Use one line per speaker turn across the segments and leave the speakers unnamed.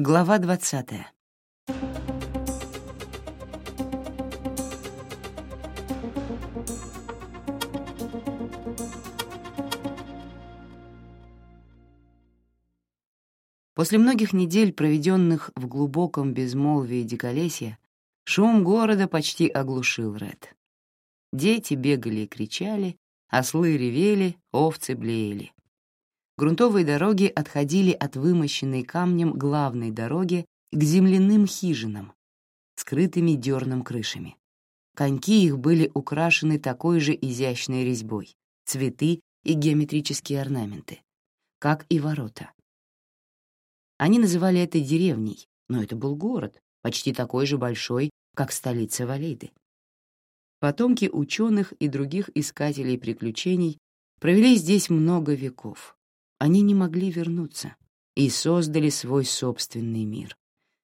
Глава двадцатая. После многих недель, проведенных в глубоком безмолвии диколесья, шум города почти оглушил Ред. Дети бегали и кричали, ослы ревели, овцы блеяли. Грунтовые дороги отходили от вымощенной камнем главной дороги к земляным хижинам, скрытыми дерном крышами. Коньки их были украшены такой же изящной резьбой, цветы и геометрические орнаменты, как и ворота. Они называли это деревней, но это был город, почти такой же большой, как столица Валейды. Потомки ученых и других искателей приключений провели здесь много веков. Они не могли вернуться и создали свой собственный мир.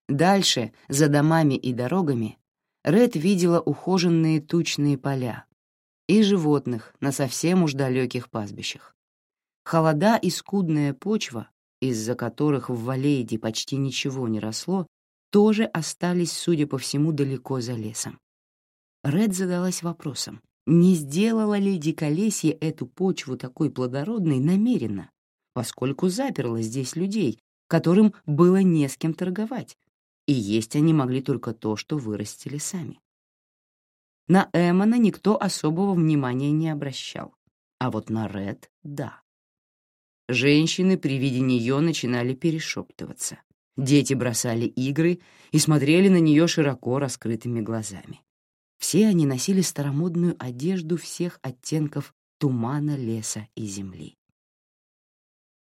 Дальше, за домами и дорогами, Ред видела ухоженные тучные поля и животных на совсем уж далеких пастбищах. Холода и скудная почва из-за которых в Валейде почти ничего не росло, тоже остались, судя по всему, далеко за лесом. Ред задалась вопросом, не сделала ли Диколесье эту почву такой плодородной намеренно, поскольку заперла здесь людей, которым было не с кем торговать, и есть они могли только то, что вырастили сами. На Эммона никто особого внимания не обращал, а вот на Ред — да. Женщины при виде нее начинали перешептываться. Дети бросали игры и смотрели на нее широко раскрытыми глазами. Все они носили старомодную одежду всех оттенков тумана, леса и земли.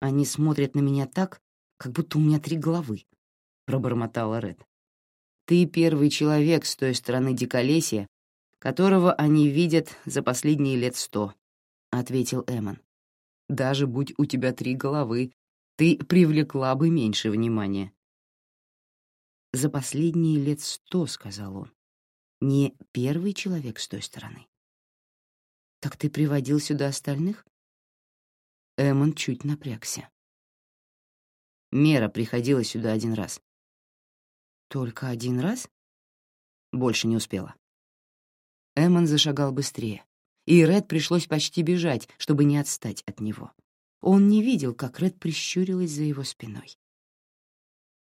«Они смотрят на меня так, как будто у меня три головы», — пробормотала Ред. «Ты первый человек с той стороны диколесья, которого они видят за последние лет сто», — ответил Эмон. Даже будь у тебя три головы, ты привлекла бы меньше внимания. «За последние лет сто», — сказал он, — «не первый человек с той стороны». «Так ты приводил сюда остальных?» Эммон чуть напрягся. Мера приходила сюда один раз. «Только один раз?» Больше не успела. Эммон зашагал быстрее и Ред пришлось почти бежать, чтобы не отстать от него. Он не видел, как Ред прищурилась за его спиной.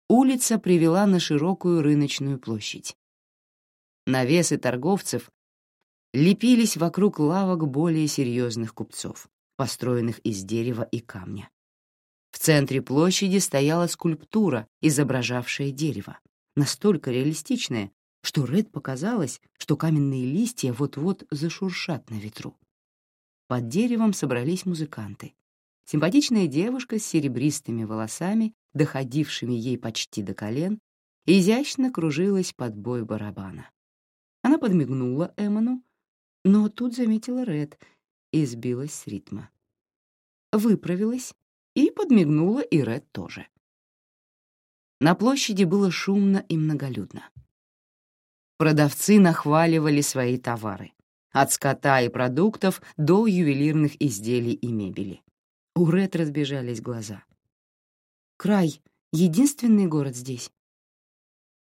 Улица привела на широкую рыночную площадь. Навесы торговцев лепились вокруг лавок более серьезных купцов, построенных из дерева и камня. В центре площади стояла скульптура, изображавшая дерево, настолько реалистичная, что Ред показалось, что каменные листья вот-вот зашуршат на ветру. Под деревом собрались музыканты. Симпатичная девушка с серебристыми волосами, доходившими ей почти до колен, изящно кружилась под бой барабана. Она подмигнула Эмону, но тут заметила Ред и сбилась с ритма. Выправилась и подмигнула и Ред тоже. На площади было шумно и многолюдно. Продавцы нахваливали свои товары. От скота и продуктов до ювелирных изделий и мебели. У Ред разбежались глаза. «Край — единственный город здесь».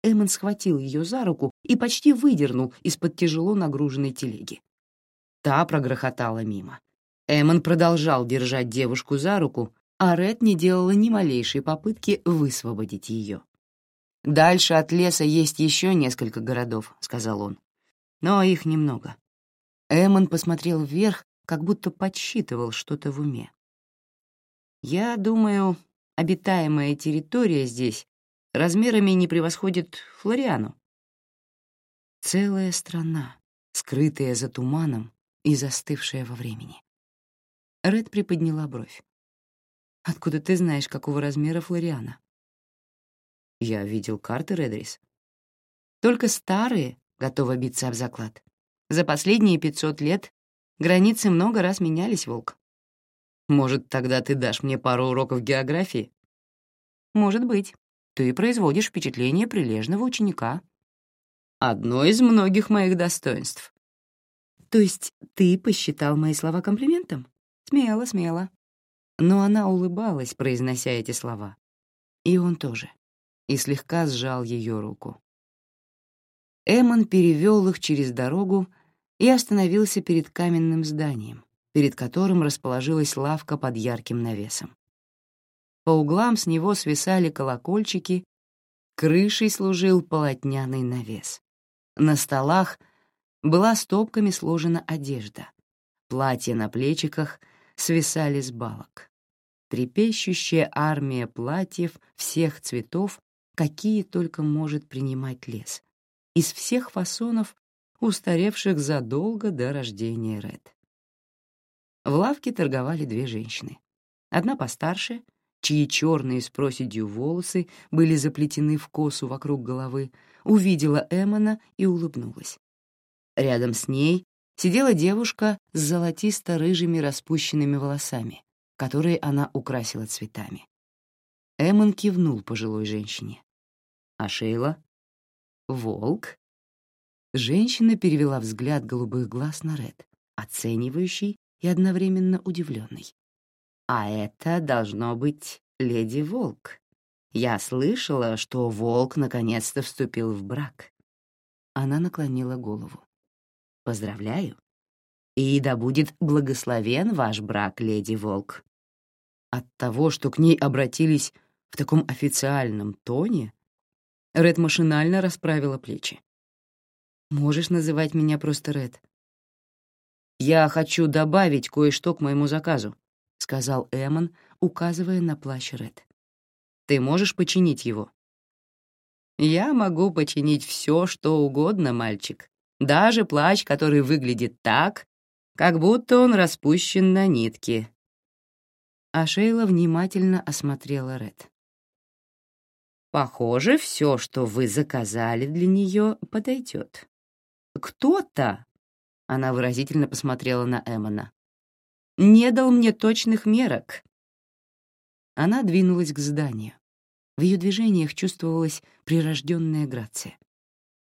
Эммон схватил ее за руку и почти выдернул из-под тяжело нагруженной телеги. Та прогрохотала мимо. Эммон продолжал держать девушку за руку, а Ред не делала ни малейшей попытки высвободить ее. «Дальше от леса есть еще несколько городов», — сказал он. «Но их немного». Эммон посмотрел вверх, как будто подсчитывал что-то в уме. «Я думаю, обитаемая территория здесь размерами не превосходит Флориану». Целая страна, скрытая за туманом и застывшая во времени. Ред приподняла бровь. «Откуда ты знаешь, какого размера Флориана?» Я видел карты, Редрис. Только старые готовы биться об заклад. За последние пятьсот лет границы много раз менялись, Волк. Может, тогда ты дашь мне пару уроков географии? Может быть. Ты производишь впечатление прилежного ученика. Одно из многих моих достоинств. То есть ты посчитал мои слова комплиментом? Смело, смело. Но она улыбалась, произнося эти слова. И он тоже. и слегка сжал ее руку. Эмон перевел их через дорогу и остановился перед каменным зданием, перед которым расположилась лавка под ярким навесом. По углам с него свисали колокольчики, крышей служил полотняный навес. На столах была стопками сложена одежда. Платья на плечиках свисали с балок. Трепещущая армия платьев всех цветов, какие только может принимать лес, из всех фасонов, устаревших задолго до рождения Ред. В лавке торговали две женщины. Одна постарше, чьи черные с проседью волосы были заплетены в косу вокруг головы, увидела Эмона и улыбнулась. Рядом с ней сидела девушка с золотисто-рыжими распущенными волосами, которые она украсила цветами. Эмон кивнул пожилой женщине. «А Шейла?» «Волк?» Женщина перевела взгляд голубых глаз на Ред, оценивающий и одновременно удивленный. «А это должно быть леди Волк. Я слышала, что Волк наконец-то вступил в брак». Она наклонила голову. «Поздравляю. И да будет благословен ваш брак, леди Волк». От того, что к ней обратились в таком официальном тоне, Ред машинально расправила плечи. «Можешь называть меня просто Ред», «Я хочу добавить кое-что к моему заказу», — сказал Эмон, указывая на плащ Ред. «Ты можешь починить его?» «Я могу починить все, что угодно, мальчик. Даже плащ, который выглядит так, как будто он распущен на нитке». А Шейла внимательно осмотрела Ред. «Похоже, все, что вы заказали для нее, подойдет. Кто-то она выразительно посмотрела на Эмона. «Не дал мне точных мерок». Она двинулась к зданию. В ее движениях чувствовалась прирожденная грация.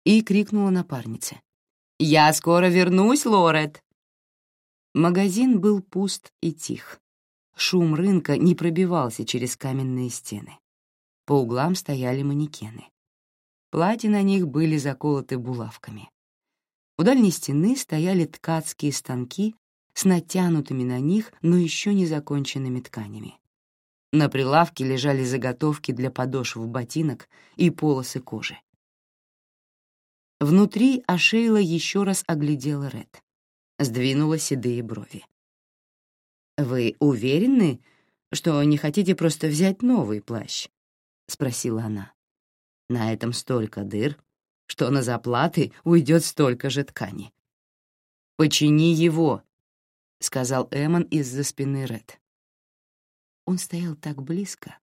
И крикнула напарнице. «Я скоро вернусь, Лорет!» Магазин был пуст и тих. Шум рынка не пробивался через каменные стены. По углам стояли манекены. Платья на них были заколоты булавками. У дальней стены стояли ткацкие станки с натянутыми на них, но еще не законченными тканями. На прилавке лежали заготовки для подошв ботинок и полосы кожи. Внутри Ашейла еще раз оглядела Ред. Сдвинула седые брови. «Вы уверены, что не хотите просто взять новый плащ?» — спросила она. «На этом столько дыр, что на заплаты уйдет столько же ткани. «Почини его», — сказал Эмон из-за спины Ред. Он стоял так близко,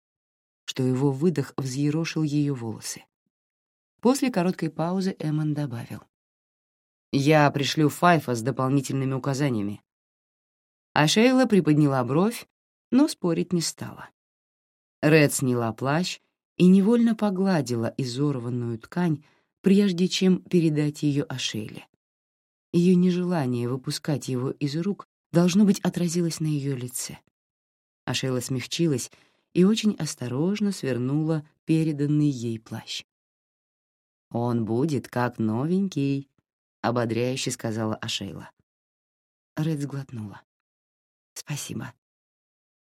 что его выдох взъерошил ее волосы. После короткой паузы Эмон добавил. «Я пришлю Файфа с дополнительными указаниями». А Шейла приподняла бровь, но спорить не стала. Ред сняла плащ и невольно погладила изорванную ткань, прежде чем передать ее Ашейле. Ее нежелание выпускать его из рук должно быть отразилось на ее лице. Ашейла смягчилась и очень осторожно свернула переданный ей плащ. «Он будет как новенький», — ободряюще сказала Ашейла. Ред сглотнула. «Спасибо».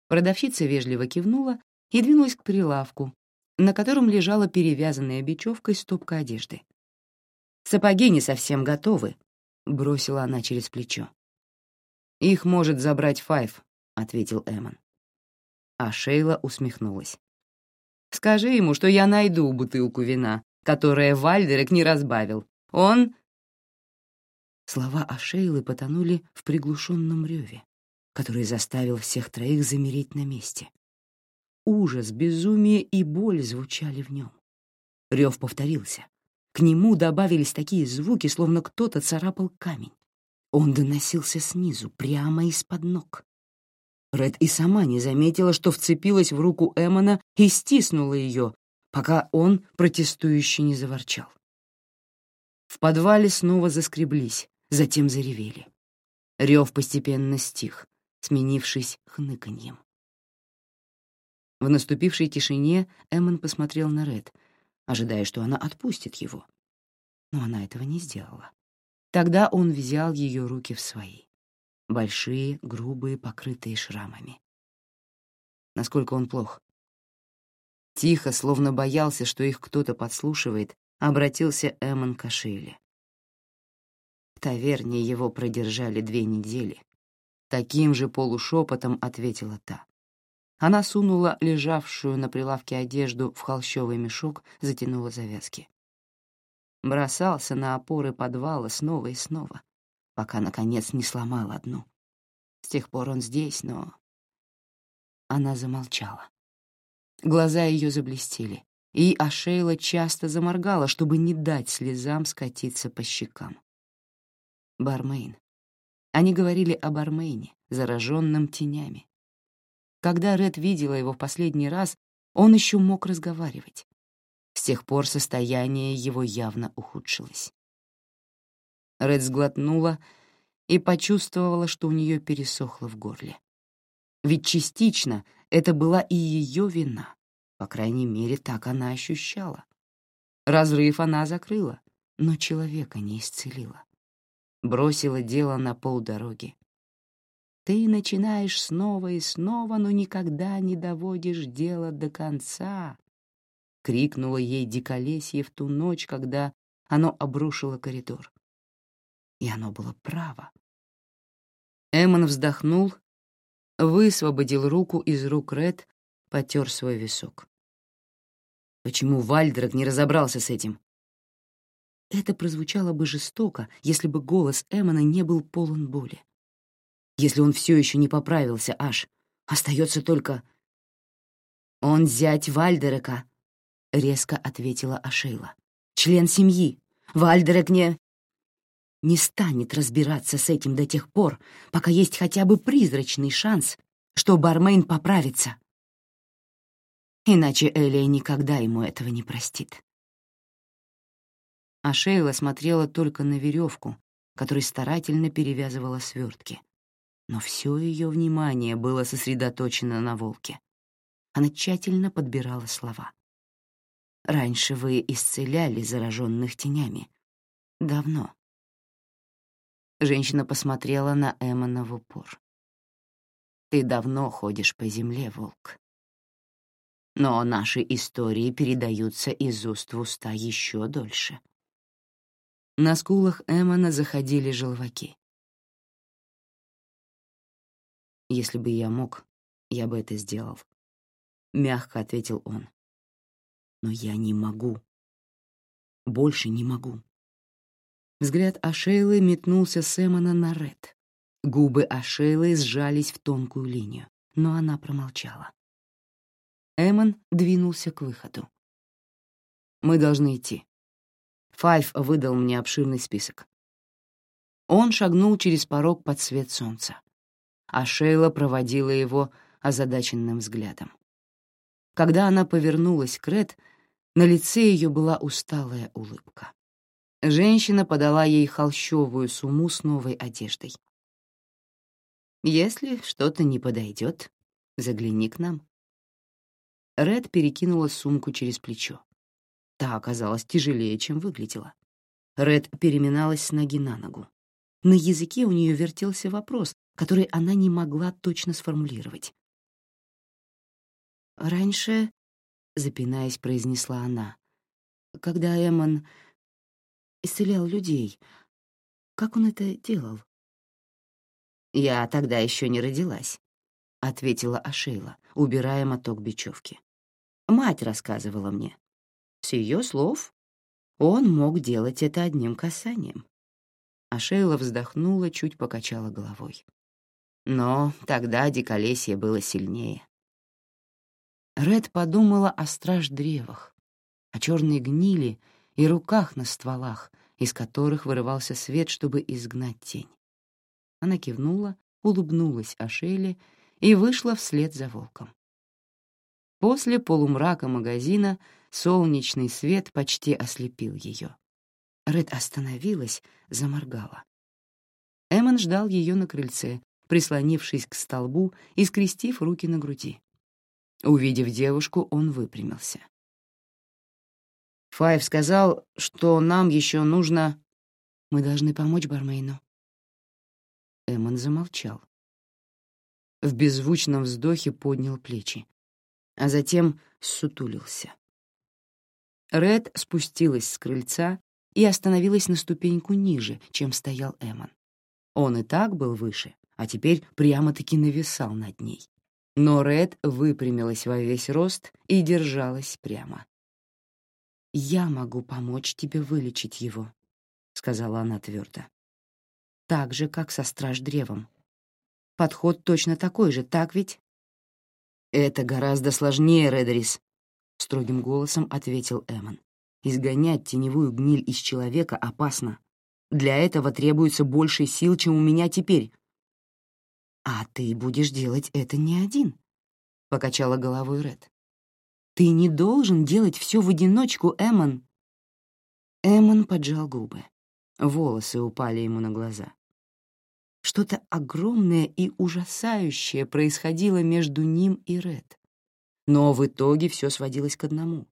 Продавщица вежливо кивнула и двинулась к прилавку, на котором лежала перевязанная бечевкой стопка одежды. «Сапоги не совсем готовы», — бросила она через плечо. «Их может забрать Файв», — ответил Эмон. А Шейла усмехнулась. «Скажи ему, что я найду бутылку вина, которая Вальдерек не разбавил. Он...» Слова Ашейлы потонули в приглушенном реве, который заставил всех троих замереть на месте. Ужас, безумие и боль звучали в нем. Рев повторился. К нему добавились такие звуки, словно кто-то царапал камень. Он доносился снизу, прямо из-под ног. Ред и сама не заметила, что вцепилась в руку Эмона и стиснула ее, пока он протестующе не заворчал. В подвале снова заскреблись, затем заревели. Рев постепенно стих, сменившись хныканьем. В наступившей тишине Эммон посмотрел на Ред, ожидая, что она отпустит его. Но она этого не сделала. Тогда он взял ее руки в свои. Большие, грубые, покрытые шрамами. Насколько он плох. Тихо, словно боялся, что их кто-то подслушивает, обратился Эммон к Ашиле. В таверне его продержали две недели. Таким же полушепотом ответила та. Она сунула лежавшую на прилавке одежду в холщовый мешок, затянула завязки. Бросался на опоры подвала снова и снова, пока, наконец, не сломал одну. С тех пор он здесь, но... Она замолчала. Глаза ее заблестели, и Ашейла часто заморгала, чтобы не дать слезам скатиться по щекам. Бармейн. Они говорили о Бармейне, зараженном тенями. Когда Ред видела его в последний раз, он еще мог разговаривать. С тех пор состояние его явно ухудшилось. Ред сглотнула и почувствовала, что у нее пересохло в горле. Ведь частично это была и ее вина. По крайней мере, так она ощущала. Разрыв она закрыла, но человека не исцелила. Бросила дело на полдороги. Ты начинаешь снова и снова, но никогда не доводишь дело до конца, — крикнула ей диколесье в ту ночь, когда оно обрушило коридор. И оно было право. Эммон вздохнул, высвободил руку из рук Ред, потер свой висок. Почему Вальдрак не разобрался с этим? Это прозвучало бы жестоко, если бы голос Эммона не был полон боли. Если он все еще не поправился, аж, остается только... «Он зять Вальдерека», — резко ответила Ашейла. «Член семьи. Вальдерек не...» не станет разбираться с этим до тех пор, пока есть хотя бы призрачный шанс, что Бармейн поправится. Иначе Элия никогда ему этого не простит. А Шейла смотрела только на веревку, которой старательно перевязывала свертки. Но все ее внимание было сосредоточено на волке. Она тщательно подбирала слова. «Раньше вы исцеляли зараженных тенями. Давно. Женщина посмотрела на Эммона в упор. «Ты давно ходишь по земле, волк. Но наши истории передаются из уст в уста еще дольше». На скулах Эммона заходили желваки. «Если бы я мог, я бы это сделал», — мягко ответил он. «Но я не могу. Больше не могу». Взгляд Ашейлы метнулся с Эммона на Ред. Губы Ашейлы сжались в тонкую линию, но она промолчала. Эммон двинулся к выходу. «Мы должны идти». Файв выдал мне обширный список. Он шагнул через порог под свет солнца, а проводила его озадаченным взглядом. Когда она повернулась к Ред, на лице ее была усталая улыбка. Женщина подала ей холщовую сумму с новой одеждой. «Если что-то не подойдет, загляни к нам». Ред перекинула сумку через плечо. Та оказалась тяжелее, чем выглядела. Ред переминалась с ноги на ногу. На языке у нее вертелся вопрос, который она не могла точно сформулировать. «Раньше», — запинаясь, произнесла она, — «когда Эммон исцелял людей. Как он это делал? «Я тогда еще не родилась», — ответила Ашейла, убирая моток бечевки. «Мать рассказывала мне. С ее слов он мог делать это одним касанием». Ашейла вздохнула, чуть покачала головой. Но тогда диколесье было сильнее. Ред подумала о страж-древах, о черной гнили и руках на стволах, из которых вырывался свет, чтобы изгнать тень. Она кивнула, улыбнулась Ашеле и вышла вслед за волком. После полумрака магазина солнечный свет почти ослепил ее. Ред остановилась, заморгала. Эммон ждал ее на крыльце, прислонившись к столбу и скрестив руки на груди. Увидев девушку, он выпрямился. Файв сказал, что нам еще нужно... Мы должны помочь бармейну. Эммон замолчал. В беззвучном вздохе поднял плечи, а затем сутулился. Ред спустилась с крыльца и остановилась на ступеньку ниже, чем стоял Эммон. Он и так был выше, а теперь прямо-таки нависал над ней. Но Ред выпрямилась во весь рост и держалась прямо. «Я могу помочь тебе вылечить его», — сказала она твердо. «Так же, как со страж-древом. Подход точно такой же, так ведь?» «Это гораздо сложнее, Редерис», — строгим голосом ответил Эмон. «Изгонять теневую гниль из человека опасно. Для этого требуется больше сил, чем у меня теперь». «А ты будешь делать это не один», — покачала головой Ред. «Ты не должен делать все в одиночку, Эмон». Эмон поджал губы. Волосы упали ему на глаза. Что-то огромное и ужасающее происходило между ним и Ред. Но в итоге все сводилось к одному.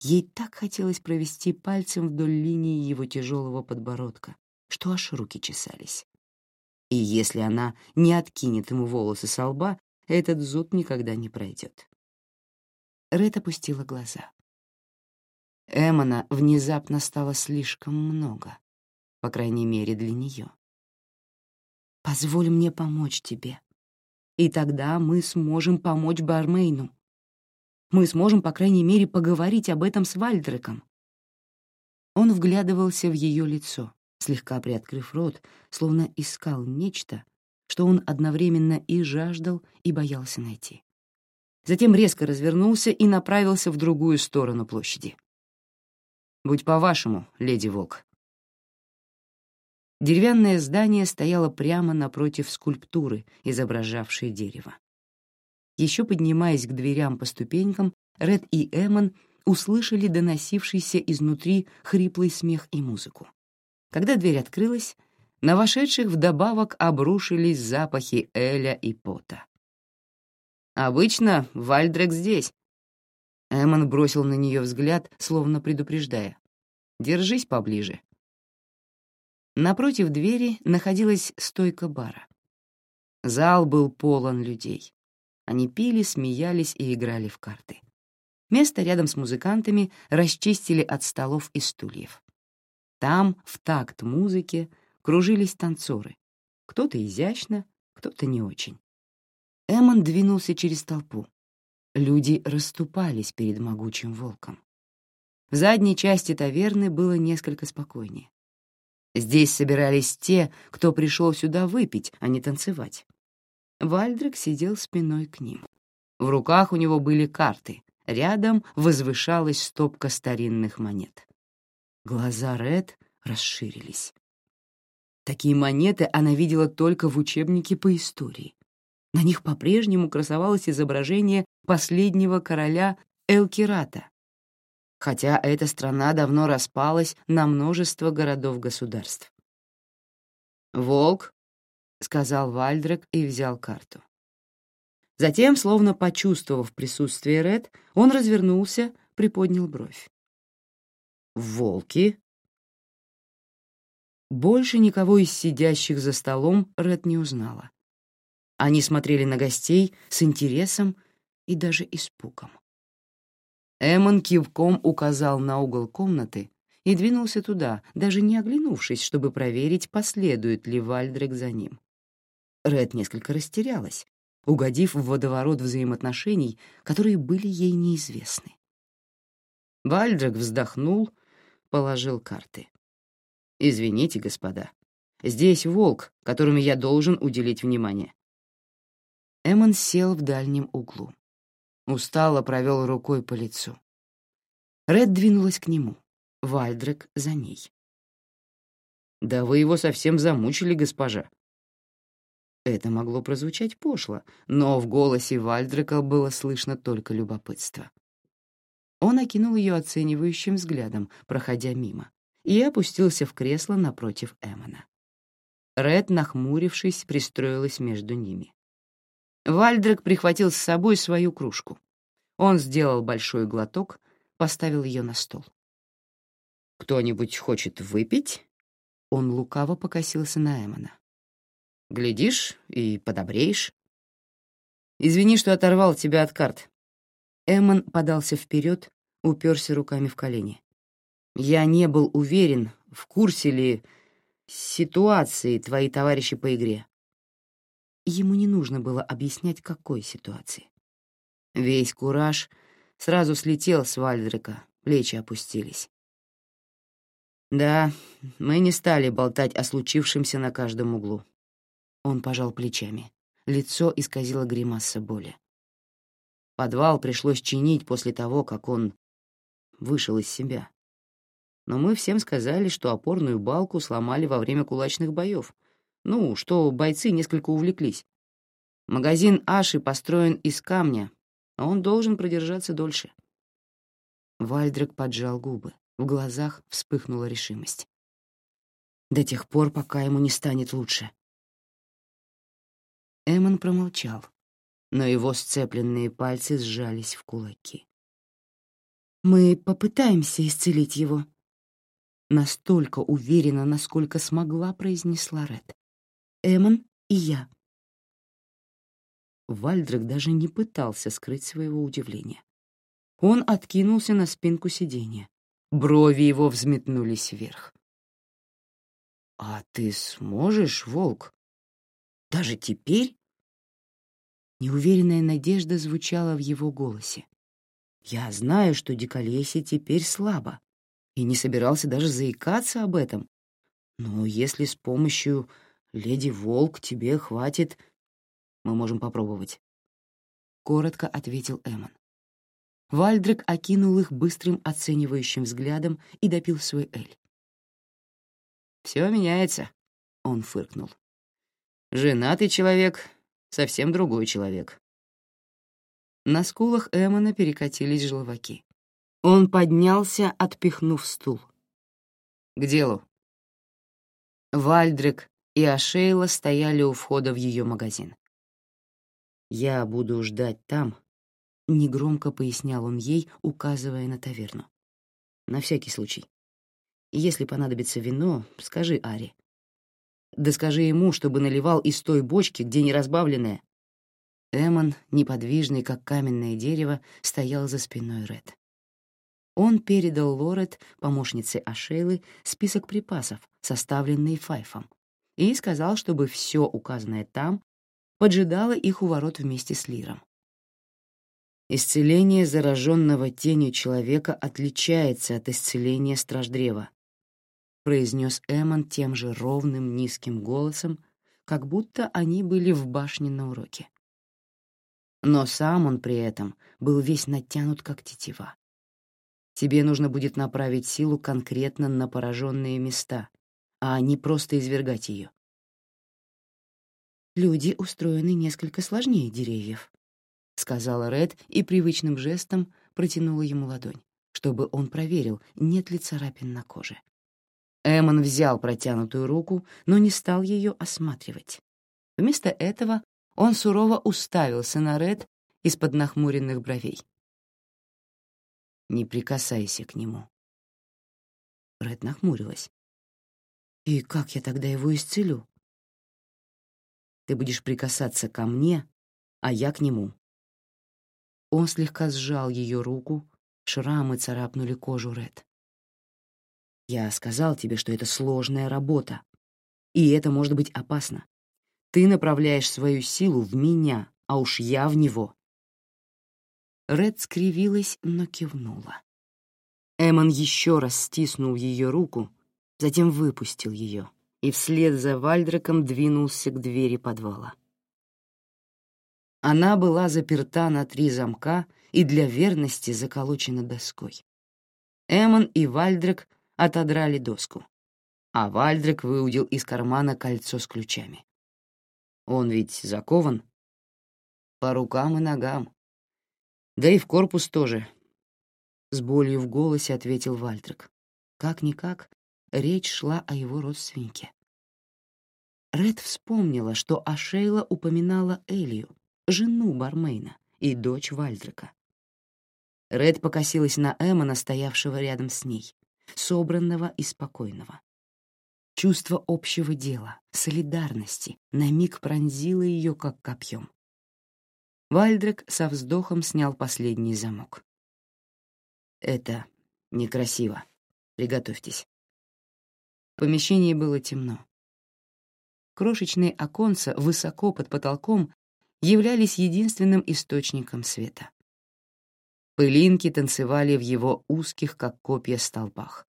Ей так хотелось провести пальцем вдоль линии его тяжелого подбородка, что аж руки чесались. И если она не откинет ему волосы со лба, этот зуд никогда не пройдет. Ред опустила глаза. Эмона внезапно стало слишком много, по крайней мере, для нее. «Позволь мне помочь тебе, и тогда мы сможем помочь Бармейну. Мы сможем, по крайней мере, поговорить об этом с Вальдреком». Он вглядывался в ее лицо, слегка приоткрыв рот, словно искал нечто, что он одновременно и жаждал, и боялся найти затем резко развернулся и направился в другую сторону площади. «Будь по-вашему, леди Волк». Деревянное здание стояло прямо напротив скульптуры, изображавшей дерево. Еще поднимаясь к дверям по ступенькам, Ред и Эммон услышали доносившийся изнутри хриплый смех и музыку. Когда дверь открылась, на вошедших вдобавок обрушились запахи Эля и пота. Обычно Вальдрек здесь. Эммон бросил на нее взгляд, словно предупреждая. Держись поближе. Напротив двери находилась стойка бара. Зал был полон людей. Они пили, смеялись и играли в карты. Место рядом с музыкантами расчистили от столов и стульев. Там, в такт музыки, кружились танцоры. Кто-то изящно, кто-то не очень. Эммон двинулся через толпу. Люди расступались перед могучим волком. В задней части таверны было несколько спокойнее. Здесь собирались те, кто пришел сюда выпить, а не танцевать. Вальдрик сидел спиной к ним. В руках у него были карты, рядом возвышалась стопка старинных монет. Глаза Ред расширились. Такие монеты она видела только в учебнике по истории. На них по-прежнему красовалось изображение последнего короля Элкирата, хотя эта страна давно распалась на множество городов-государств. «Волк», — сказал Вальдрек и взял карту. Затем, словно почувствовав присутствие Ред, он развернулся, приподнял бровь. «Волки?» Больше никого из сидящих за столом Ред не узнала. Они смотрели на гостей с интересом и даже испугом. Эммон кивком указал на угол комнаты и двинулся туда, даже не оглянувшись, чтобы проверить, последует ли Вальдрек за ним. Ред несколько растерялась, угодив в водоворот взаимоотношений, которые были ей неизвестны. Вальдрек вздохнул, положил карты. «Извините, господа, здесь волк, которому я должен уделить внимание. Эммон сел в дальнем углу. Устало провел рукой по лицу. Ред двинулась к нему, Вальдрек за ней. «Да вы его совсем замучили, госпожа». Это могло прозвучать пошло, но в голосе Вальдрека было слышно только любопытство. Он окинул ее оценивающим взглядом, проходя мимо, и опустился в кресло напротив Эммона. Ред, нахмурившись, пристроилась между ними. Вальдрик прихватил с собой свою кружку. Он сделал большой глоток, поставил ее на стол. «Кто-нибудь хочет выпить?» Он лукаво покосился на Эмона. «Глядишь и подобреешь». «Извини, что оторвал тебя от карт». Эмон подался вперед, уперся руками в колени. «Я не был уверен, в курсе ли ситуации твои товарищи по игре». Ему не нужно было объяснять, какой ситуации. Весь кураж сразу слетел с Вальдрика, плечи опустились. Да, мы не стали болтать о случившемся на каждом углу. Он пожал плечами. Лицо исказило гримаса боли. Подвал пришлось чинить после того, как он вышел из себя. Но мы всем сказали, что опорную балку сломали во время кулачных боев. Ну, что бойцы несколько увлеклись. Магазин Аши построен из камня, а он должен продержаться дольше. Вальдрик поджал губы. В глазах вспыхнула решимость. До тех пор, пока ему не станет лучше. Эмон промолчал, но его сцепленные пальцы сжались в кулаки. «Мы попытаемся исцелить его», — настолько уверенно, насколько смогла, произнесла Ред. «Эмон и я». Вальдрик даже не пытался скрыть своего удивления. Он откинулся на спинку сиденья. Брови его взметнулись вверх. «А ты сможешь, волк? Даже теперь?» Неуверенная надежда звучала в его голосе. «Я знаю, что Диколесье теперь слабо, и не собирался даже заикаться об этом. Но если с помощью леди Волк тебе хватит, мы можем попробовать». Коротко ответил Эмон. Вальдрик окинул их быстрым оценивающим взглядом и допил свой эль. «Все меняется», — он фыркнул. «Женатый человек — совсем другой человек». На скулах Эммона перекатились желваки. Он поднялся, отпихнув стул. «К делу». Вальдрик и Ашейла стояли у входа в ее магазин. «Я буду ждать там, — негромко пояснял он ей, указывая на таверну. «На всякий случай. Если понадобится вино, скажи Ари. Да скажи ему, чтобы наливал из той бочки, где не разбавленное». Эмон, неподвижный, как каменное дерево, стоял за спиной Ред. Он передал Лорет, помощнице Ашейлы, список припасов, составленный Файфом, и сказал, чтобы все указанное там поджидало их у ворот вместе с Лиром. Исцеление зараженного тенью человека отличается от исцеления страждрева, произнес Эмон тем же ровным низким голосом, как будто они были в башне на уроке. Но сам он при этом был весь натянут как тетива. Тебе нужно будет направить силу конкретно на пораженные места, а не просто извергать ее. Люди устроены несколько сложнее деревьев, — сказала Ред и привычным жестом протянула ему ладонь, чтобы он проверил, нет ли царапин на коже. Эмон взял протянутую руку, но не стал ее осматривать. Вместо этого он сурово уставился на Ред из-под нахмуренных бровей. «Не прикасайся к нему». Ред нахмурилась. «И как я тогда его исцелю?» «Ты будешь прикасаться ко мне, а я к нему», он слегка сжал ее руку, шрамы царапнули кожу Ред. «Я сказал тебе, что это сложная работа, и это может быть опасно. Ты направляешь свою силу в меня, а уж я в него». Ред скривилась, но кивнула. Эмон еще раз стиснул ее руку, затем выпустил ее и вслед за Вальдреком двинулся к двери подвала. Она была заперта на три замка и для верности заколочена доской. Эмон и Вальдрек отодрали доску, а Вальдрек выудил из кармана кольцо с ключами. Он ведь закован по рукам и ногам. Да и в корпус тоже. С болью в голосе ответил Вальдрек. Как-никак, речь шла о его родственнике. Ред вспомнила, что Ашейла упоминала Элию, жену бармейна и дочь Вальдрика. Ред покосилась на Эммона, стоявшего рядом с ней, собранного и спокойного. Чувство общего дела, солидарности на миг пронзило ее, как копьем. Вальдрек со вздохом снял последний замок. «Это некрасиво. Приготовьтесь». В помещении было темно. Крошечные оконца высоко под потолком являлись единственным источником света. Пылинки танцевали в его узких, как копья, столбах.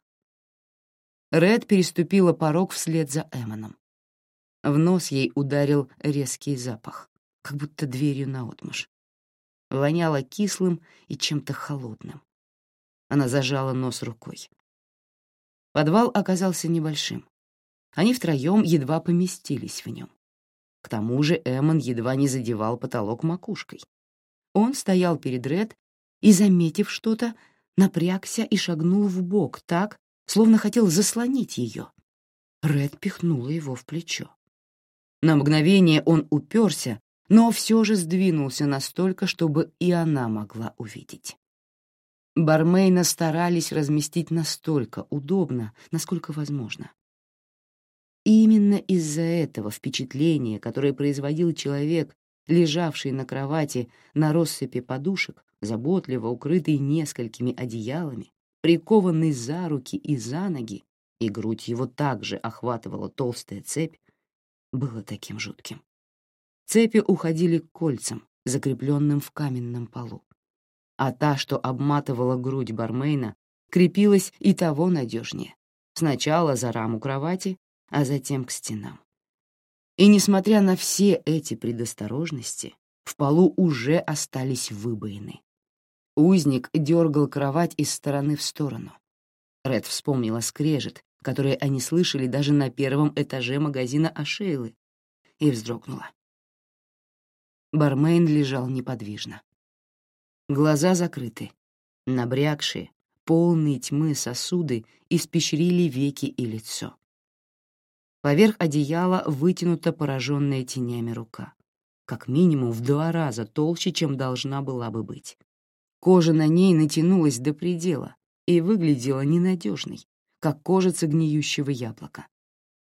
Ред переступила порог вслед за Эмоном. В нос ей ударил резкий запах, как будто дверью наотмашь. Воняло кислым и чем-то холодным. Она зажала нос рукой. Подвал оказался небольшим. Они втроем едва поместились в нем. К тому же Эмон едва не задевал потолок макушкой. Он стоял перед Ред и, заметив что-то, напрягся и шагнул в бок так, словно хотел заслонить ее. Ред пихнула его в плечо. На мгновение он уперся, но все же сдвинулся настолько, чтобы и она могла увидеть. Бармейна старались разместить настолько удобно, насколько возможно. Именно из-за этого впечатления, которое производил человек, лежавший на кровати на россыпи подушек, заботливо укрытый несколькими одеялами, прикованный за руки и за ноги, и грудь его также охватывала толстая цепь, было таким жутким. Цепи уходили к кольцам, закрепленным в каменном полу. А та, что обматывала грудь бармейна, крепилась и того надежнее. Сначала за раму кровати, а затем к стенам. И несмотря на все эти предосторожности, в полу уже остались выбоины. Узник дергал кровать из стороны в сторону. Ред вспомнила скрежет, который они слышали даже на первом этаже магазина Ашейлы, и вздрогнула. Бармейн лежал неподвижно. Глаза закрыты, набрякшие, полные тьмы сосуды испещрили веки и лицо. Поверх одеяла вытянута пораженная тенями рука, как минимум в два раза толще, чем должна была бы быть. Кожа на ней натянулась до предела и выглядела ненадежной, как кожица гниющего яблока.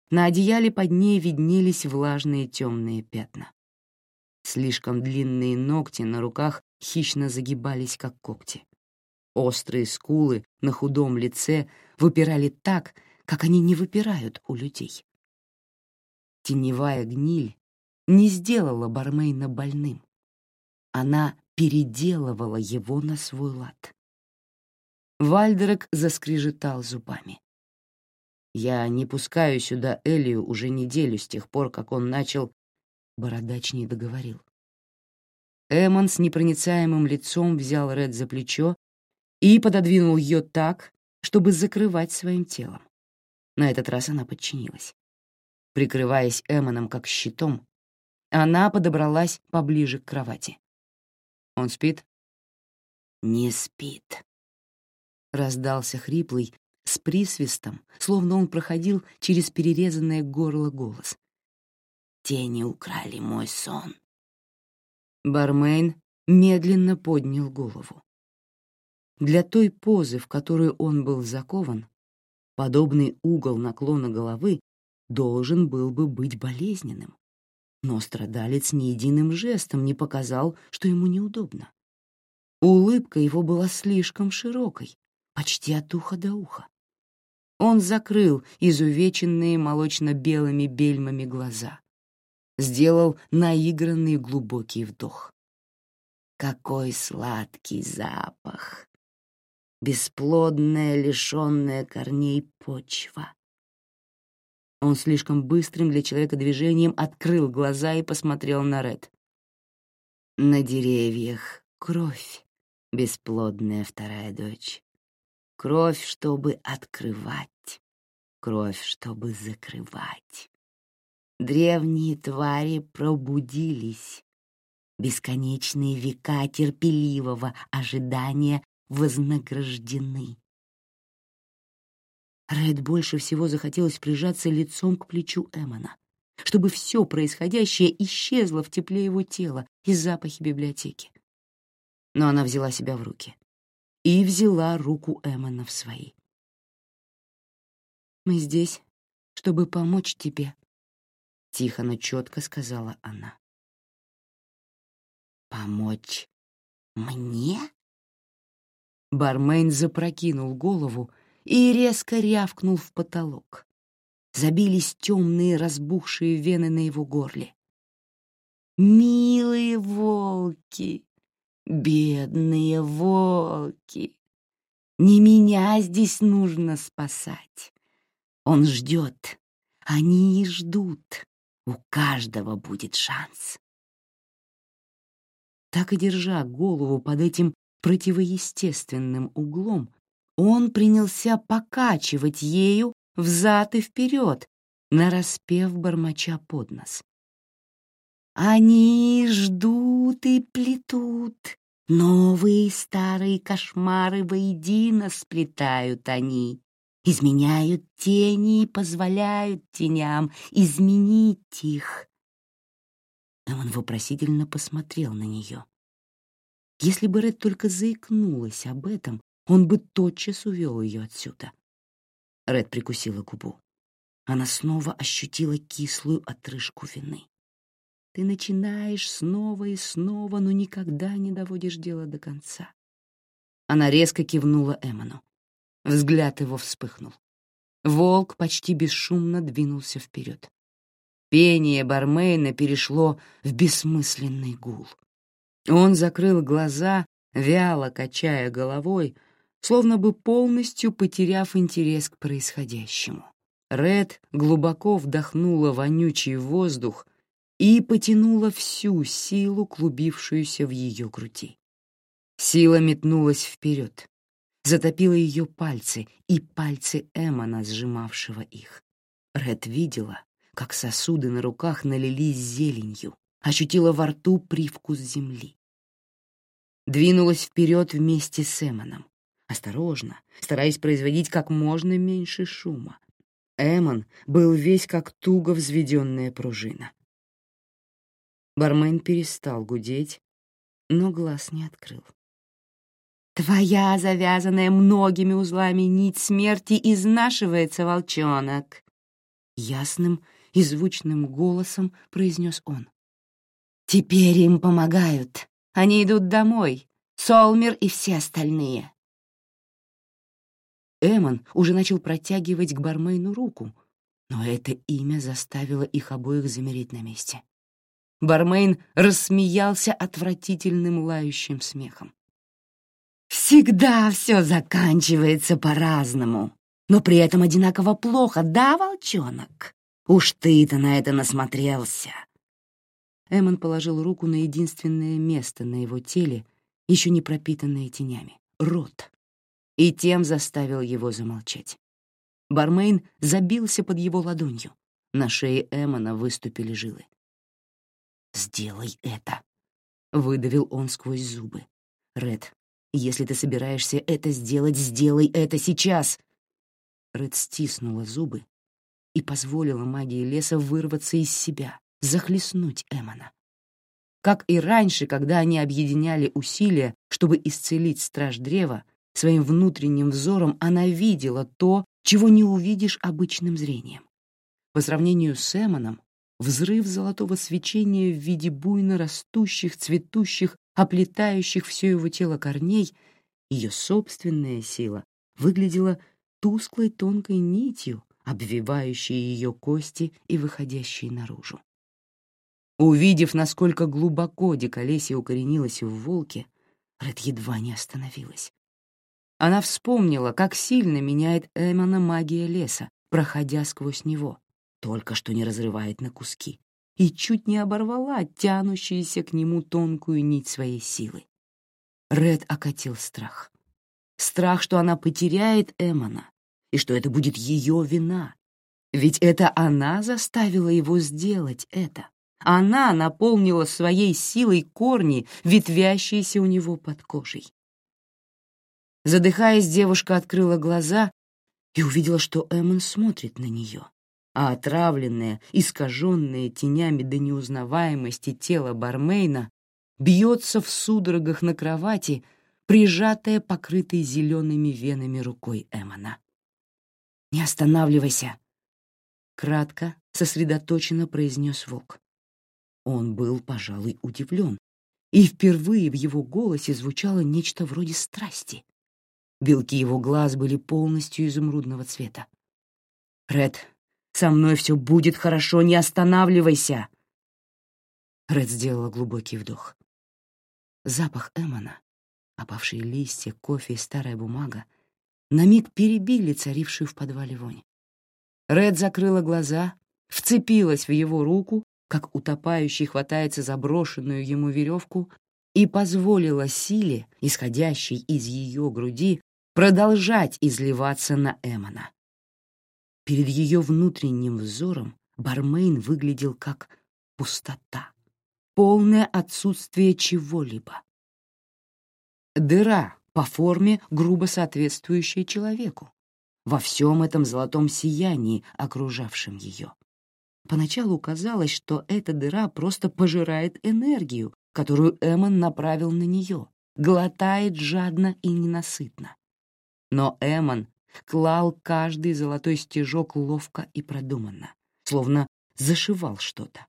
На одеяле под ней виднелись влажные темные пятна. Слишком длинные ногти на руках хищно загибались, как когти. Острые скулы на худом лице выпирали так, как они не выпирают у людей. Теневая гниль не сделала Бармейна больным. Она переделывала его на свой лад. Вальдерек заскрежетал зубами. «Я не пускаю сюда Элию уже неделю с тех пор, как он начал...» Бородач не договорил. Эмон с непроницаемым лицом взял Ред за плечо и пододвинул ее так, чтобы закрывать своим телом. На этот раз она подчинилась. Прикрываясь Эмоном как щитом, она подобралась поближе к кровати. Он спит? Не спит. Раздался хриплый, с присвистом, словно он проходил через перерезанное горло голос. Тени украли мой сон. Бармейн медленно поднял голову. Для той позы, в которую он был закован, подобный угол наклона головы должен был бы быть болезненным но страдалец ни единым жестом не показал, что ему неудобно. Улыбка его была слишком широкой, почти от уха до уха. Он закрыл изувеченные молочно-белыми бельмами глаза, сделал наигранный глубокий вдох. Какой сладкий запах! Бесплодная, лишенная корней почва. Он слишком быстрым для человека движением открыл глаза и посмотрел на Ред. На деревьях кровь, бесплодная вторая дочь. Кровь, чтобы открывать, кровь, чтобы закрывать. Древние твари пробудились. Бесконечные века терпеливого ожидания вознаграждены. Ред больше всего захотелось прижаться лицом к плечу Эмона, чтобы все происходящее исчезло в тепле его тела и запахе библиотеки. Но она взяла себя в руки и взяла руку Эмона в свои. «Мы здесь, чтобы помочь тебе», — тихо, но четко сказала она.
«Помочь мне?»
Бармен запрокинул голову и резко рявкнул в потолок. Забились темные разбухшие вены на его горле. «Милые волки! Бедные волки! Не меня здесь нужно спасать. Он ждет, они ждут. У каждого будет шанс». Так и держа голову под этим противоестественным углом, он принялся покачивать ею взад и вперед, нараспев бормоча под нос. Они ждут и плетут, новые старые кошмары воедино сплетают они, изменяют тени и позволяют теням изменить их. Он вопросительно посмотрел на нее. Если бы Ред только заикнулась об этом, он бы тотчас увел ее отсюда. Ред прикусила губу. Она снова ощутила кислую отрыжку вины. Ты начинаешь снова и снова, но никогда не доводишь дело до конца. Она резко кивнула Эмону. Взгляд его вспыхнул. Волк почти бесшумно двинулся вперед. Пение бармейна перешло в бессмысленный гул. Он закрыл глаза, вяло качая головой, словно бы полностью потеряв интерес к происходящему. Ред глубоко вдохнула вонючий воздух и потянула всю силу, клубившуюся в ее груди. Сила метнулась вперед, затопила ее пальцы и пальцы Эмона, сжимавшего их. Ред видела, как сосуды на руках налились зеленью, ощутила во рту привкус земли. Двинулась вперед вместе с Эмоном, осторожно, стараясь производить как можно меньше шума. Эмон был весь как туго взведенная пружина. Бармен перестал гудеть, но глаз не открыл. «Твоя завязанная многими узлами нить смерти изнашивается, волчонок!» Ясным и звучным голосом произнес он. Теперь им помогают. Они идут домой. Солмер и все остальные. Эмон уже начал протягивать к бармейну руку, но это имя заставило их обоих замереть на месте. Бармейн рассмеялся отвратительным лающим смехом. «Всегда все заканчивается по-разному, но при этом одинаково плохо, да, волчонок? Уж ты-то на это насмотрелся. Эмон положил руку на единственное место на его теле, еще не пропитанное тенями — рот, и тем заставил его замолчать. Бармейн забился под его ладонью. На шее Эмона выступили жилы. «Сделай это!» — выдавил он сквозь зубы. «Ред, если ты собираешься это сделать, сделай это сейчас!» Ред стиснула зубы и позволила магии леса вырваться из себя, захлестнуть Эмона. Как и раньше, когда они объединяли усилия, чтобы исцелить страж древа, своим внутренним взором она видела то, чего не увидишь обычным зрением. По сравнению с Эмоном, взрыв золотого свечения в виде буйно растущих, цветущих, оплетающих все его тело корней, ее собственная сила выглядела тусклой тонкой нитью, обвивающей ее кости и выходящей наружу. Увидев, насколько глубоко диколесье укоренилось в волке, Ред едва не остановилась. Она вспомнила, как сильно меняет Эмона магия леса, проходя сквозь него, только что не разрывает на куски, и чуть не оборвала тянущуюся к нему тонкую нить своей силы. Ред окатил страх. Страх, что она потеряет Эмона, и что это будет ее вина. Ведь это она заставила его сделать это. Она наполнила своей силой корни, ветвящиеся у него под кожей. Задыхаясь, девушка открыла глаза и увидела, что Эммон смотрит на нее, а отравленное, искаженное тенями до неузнаваемости тело бармейна бьется в судорогах на кровати, прижатая покрытой зелеными венами рукой Эммона. «Не останавливайся!» Кратко, сосредоточенно произнес волк. Он был, пожалуй, удивлен, и впервые в его голосе звучало нечто вроде страсти. Белки его глаз были полностью изумрудного цвета. «Ред, со мной все будет хорошо, не останавливайся!» Ред сделала глубокий вдох. Запах Эмона, опавшие листья, кофе и старая бумага на миг перебили царившую в подвале вонь. Ред закрыла глаза, вцепилась в его руку, как утопающий хватается за брошенную ему веревку, и позволила силе, исходящей из ее груди, продолжать изливаться на Эмона. Перед ее внутренним взором Бармейн выглядел как пустота, полное отсутствие чего-либо. Дыра по форме, грубо соответствующая человеку, во всем этом золотом сиянии, окружавшем ее. Поначалу казалось, что эта дыра просто пожирает энергию, которую Эмон направил на нее, глотает жадно и ненасытно. Но Эмон клал каждый золотой стежок ловко и продуманно, словно зашивал что-то.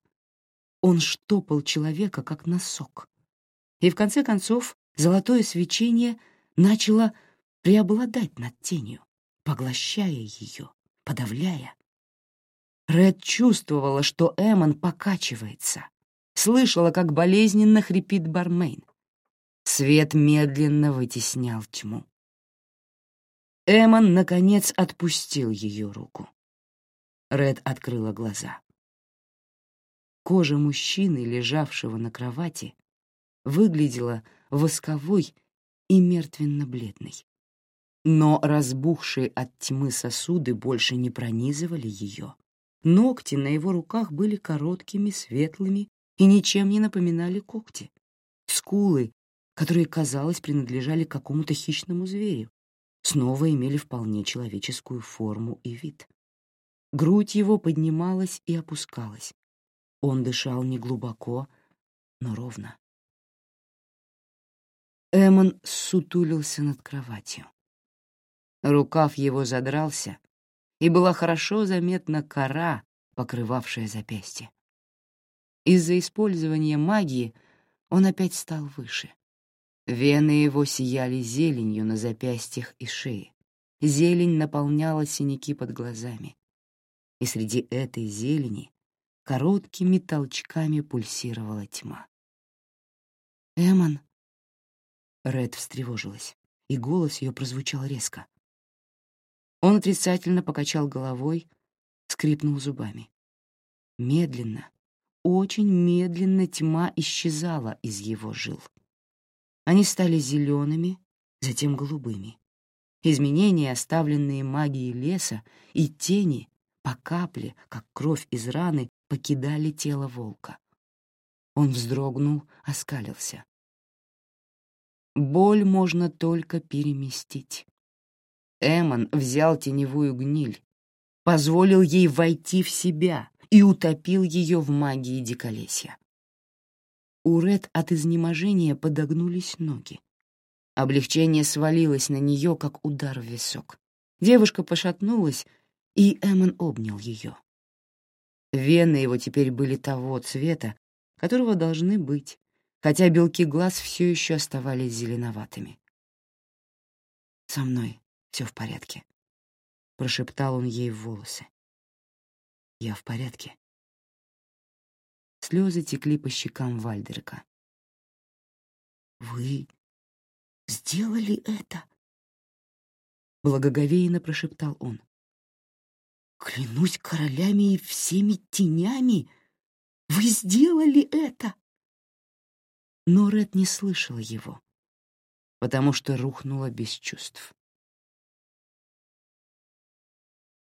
Он штопал человека, как носок. И в конце концов золотое свечение начало преобладать над тенью, поглощая ее, подавляя. Ред чувствовала, что Эмон покачивается, слышала, как болезненно хрипит Бармейн. Свет медленно вытеснял тьму. Эмон, наконец, отпустил ее руку. Ред открыла глаза. Кожа мужчины, лежавшего на кровати, выглядела восковой и мертвенно-бледной. Но разбухшие от тьмы сосуды больше не пронизывали ее. Ногти на его руках были короткими, светлыми и ничем не напоминали когти. Скулы, которые, казалось, принадлежали какому-то хищному зверю, снова имели вполне человеческую форму и вид. Грудь его поднималась и опускалась. Он дышал не глубоко, но ровно. Эмон сутулился над кроватью. Рукав его задрался, и была хорошо заметна кора, покрывавшая запястье. Из-за использования магии он опять стал выше. Вены его сияли зеленью на запястьях и шее. Зелень наполняла синяки под глазами. И среди этой зелени короткими толчками пульсировала тьма. «Эмон!» Ред встревожилась, и голос ее прозвучал резко. Он отрицательно покачал головой, скрипнул зубами. Медленно, очень медленно тьма исчезала из его жил. Они стали зелеными, затем голубыми. Изменения, оставленные магией леса, и тени по капле, как кровь из раны, покидали тело волка. Он вздрогнул, оскалился. Боль можно только переместить. Эмон взял теневую гниль, позволил ей войти в себя и утопил ее в магии диколесья. У Ред от изнеможения подогнулись ноги. Облегчение свалилось на нее, как удар в висок. Девушка пошатнулась, и Эммон обнял ее. Вены его теперь были того цвета, которого должны быть, хотя белки глаз все еще оставались зеленоватыми. «Со мной все в порядке», — прошептал он ей в волосы. «Я в порядке», Слезы текли по щекам Вальдерка. «Вы сделали это?» Благоговейно прошептал он. «Клянусь королями и всеми тенями, вы сделали это!» Но Ред не слышала его, потому что рухнула без чувств.